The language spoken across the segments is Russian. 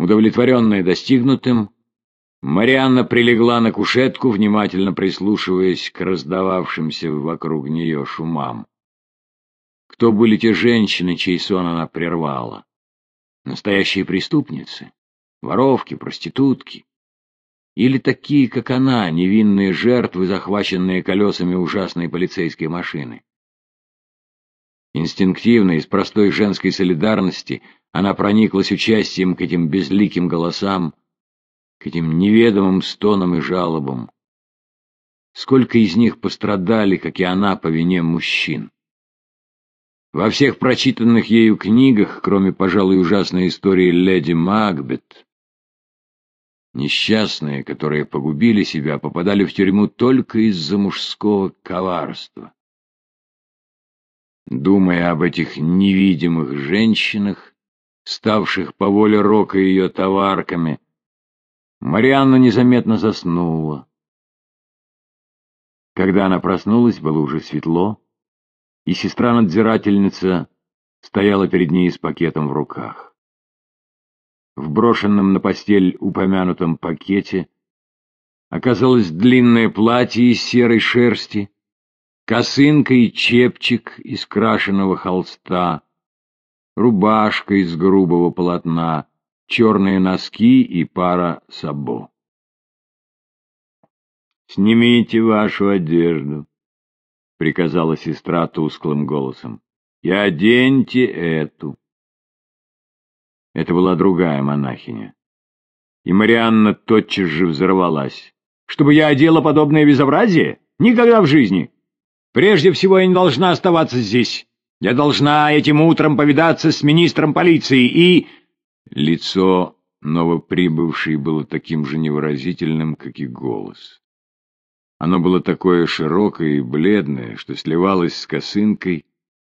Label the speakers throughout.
Speaker 1: Удовлетворенная достигнутым, Марианна прилегла на кушетку, внимательно прислушиваясь к раздававшимся вокруг нее шумам. Кто были те женщины, чей сон она прервала? Настоящие преступницы? Воровки, проститутки? Или такие, как она, невинные жертвы, захваченные колесами ужасной полицейской машины? Инстинктивно, из простой женской солидарности, она прониклась участием к этим безликим голосам, к этим неведомым стонам и жалобам. Сколько из них пострадали, как и она, по вине мужчин? Во всех прочитанных ею книгах, кроме, пожалуй, ужасной истории леди Макбет, несчастные, которые погубили себя, попадали в тюрьму только из-за мужского коварства. Думая об этих невидимых женщинах, ставших по воле Рока ее товарками, Марианна незаметно заснула. Когда она проснулась, было уже светло, и сестра-надзирательница стояла перед ней с пакетом в руках. В брошенном на постель упомянутом пакете оказалось длинное платье из серой шерсти, косынка и чепчик из крашеного холста, рубашка из грубого полотна, черные носки и пара сабо. «Снимите вашу одежду», — приказала сестра тусклым голосом, — «и оденьте эту». Это была другая монахиня. И Марианна тотчас же взорвалась. «Чтобы я одела подобное безобразие? Никогда в жизни! Прежде всего, я не должна оставаться здесь. Я должна этим утром повидаться с министром полиции и...» Лицо новоприбывшей было таким же невыразительным, как и голос. Оно было такое широкое и бледное, что сливалось с косынкой,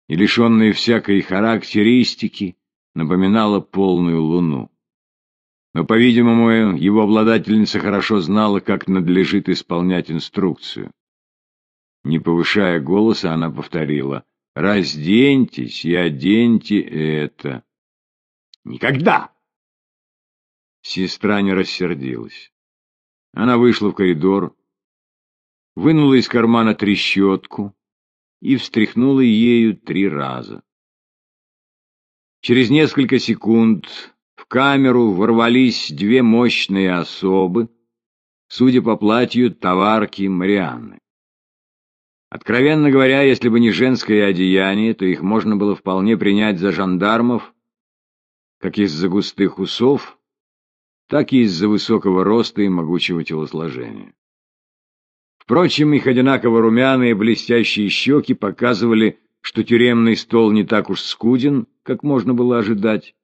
Speaker 1: и, лишенное всякой характеристики, напоминало полную луну. Но, по-видимому, его обладательница хорошо знала, как надлежит исполнять инструкцию. Не повышая голоса, она повторила «Разденьтесь и оденьте это». Никогда!» Сестра не рассердилась. Она вышла в коридор, вынула из кармана трещотку и встряхнула ею три раза. Через несколько секунд в камеру ворвались две мощные особы, судя по платью, товарки Марианны. Откровенно говоря, если бы не женское одеяние, то их можно было вполне принять за жандармов как из-за густых усов, так и из-за высокого роста и могучего телосложения. Впрочем, их одинаково румяные блестящие щеки показывали, что тюремный стол не так уж скуден, как можно было ожидать,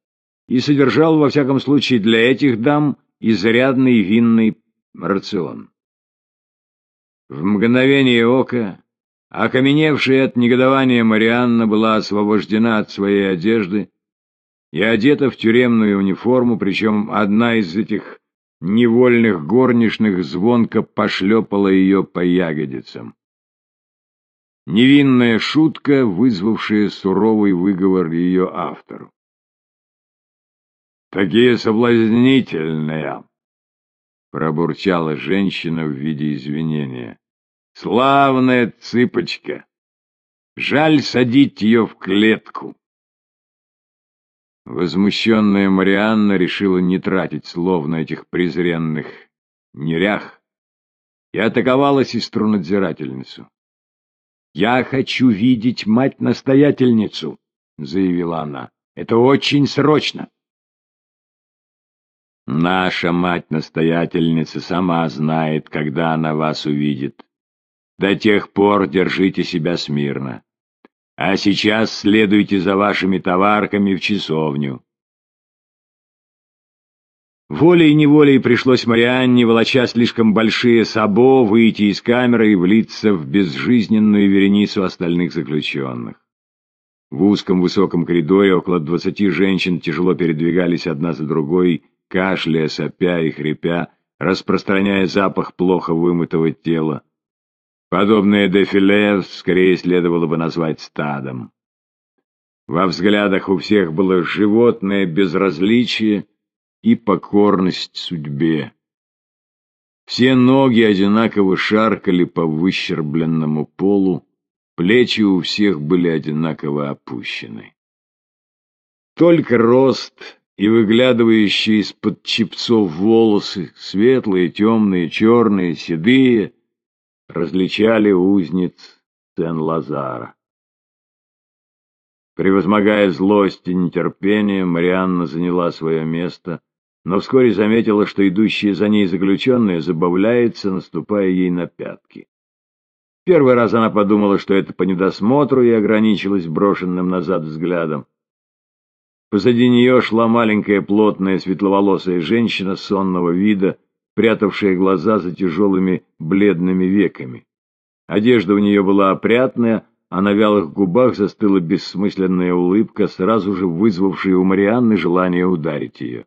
Speaker 1: и содержал, во всяком случае, для этих дам изрядный винный рацион. В мгновение ока, окаменевшая от негодования Марианна была освобождена от своей одежды и одета в тюремную униформу, причем одна из этих невольных горничных звонко пошлепала ее по ягодицам. Невинная шутка, вызвавшая суровый выговор ее автору. «Такие соблазнительные!» — пробурчала женщина в виде извинения. «Славная цыпочка! Жаль садить ее в клетку!» Возмущенная Марианна решила не тратить слов на этих презренных нерях и атаковала сестру-надзирательницу. «Я хочу видеть мать-настоятельницу», — заявила она. «Это очень срочно». «Наша мать-настоятельница сама знает, когда она вас увидит. До тех пор держите себя смирно. А сейчас следуйте за вашими товарками в часовню. Волей-неволей пришлось Марианне, волоча слишком большие сабо, выйти из камеры и влиться в безжизненную вереницу остальных заключенных. В узком высоком коридоре около двадцати женщин тяжело передвигались одна за другой, кашляя, сопя и хрипя, распространяя запах плохо вымытого тела. Подобное дефиле скорее следовало бы назвать стадом. Во взглядах у всех было животное безразличие, и покорность судьбе. Все ноги одинаково шаркали по выщербленному полу, плечи у всех были одинаково опущены. Только рост и выглядывающие из-под чепцов волосы, светлые, темные, черные, седые, различали узниц Сен-Лазара. Превозмогая злость и нетерпение, Марианна заняла свое место, но вскоре заметила, что идущие за ней заключенные забавляются, наступая ей на пятки. Первый раз она подумала, что это по недосмотру, и ограничилась брошенным назад взглядом. Позади нее шла маленькая плотная светловолосая женщина сонного вида, прятавшая глаза за тяжелыми бледными веками. Одежда у нее была опрятная, а на вялых губах застыла бессмысленная улыбка, сразу же вызвавшая у Марианны желание ударить ее.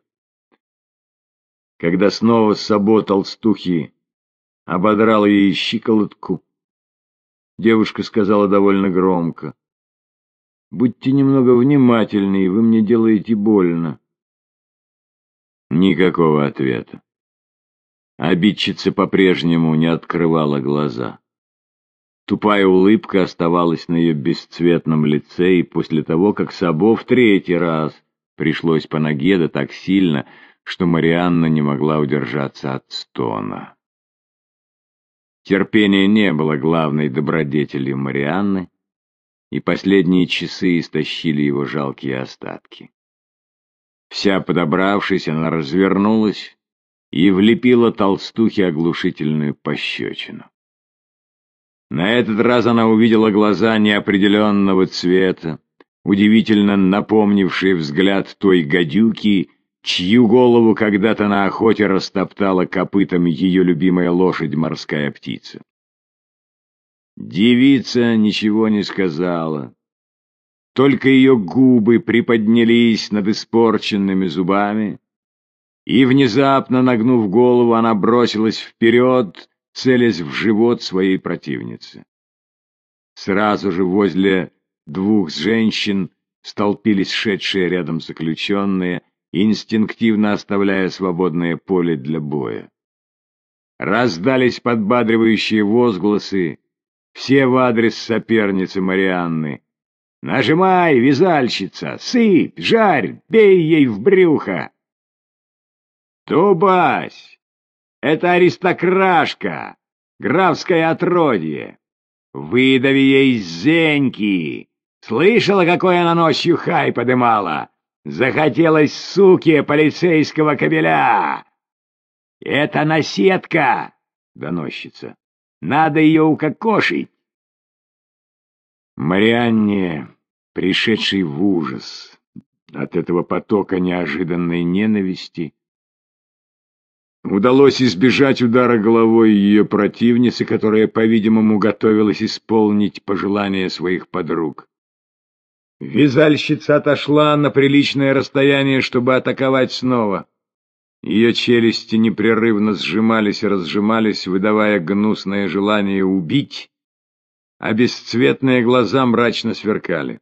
Speaker 1: Когда снова Сабо толстухи ободрал ей щиколотку, девушка сказала довольно громко. Будьте немного внимательнее, вы мне делаете больно. Никакого ответа. Обидчица по-прежнему не открывала глаза. Тупая улыбка оставалась на ее бесцветном лице, и после того, как Сабо в третий раз пришлось по ноге да так сильно, что Марианна не могла удержаться от стона. Терпение не было главной добродетелью Марианны, и последние часы истощили его жалкие остатки. Вся подобравшись, она развернулась и влепила толстухе оглушительную пощечину. На этот раз она увидела глаза неопределенного цвета, удивительно напомнившие взгляд той гадюки, чью голову когда-то на охоте растоптала копытом ее любимая лошадь морская птица. Девица ничего не сказала. Только ее губы приподнялись над испорченными зубами, и, внезапно нагнув голову, она бросилась вперед, целясь в живот своей противницы. Сразу же возле двух женщин столпились шедшие рядом заключенные, инстинктивно оставляя свободное поле для боя. Раздались подбадривающие возгласы, все в адрес соперницы Марианны. «Нажимай, вязальщица! Сыпь! Жарь! Бей ей в брюхо!» «Тубась! Это аристокрашка! Графское отродье! Выдави ей зеньки! Слышала, какой она ночью хай подымала? Захотелось суке полицейского кабеля!» «Это наседка!» — доносчица. Надо ее укокошить. Марианне, пришедший в ужас от этого потока неожиданной ненависти, удалось избежать удара головой ее противницы, которая, по-видимому, готовилась исполнить пожелания своих подруг. Вязальщица отошла на приличное расстояние, чтобы атаковать снова. Ее челюсти непрерывно сжимались и разжимались, выдавая гнусное желание убить, а бесцветные глаза мрачно сверкали.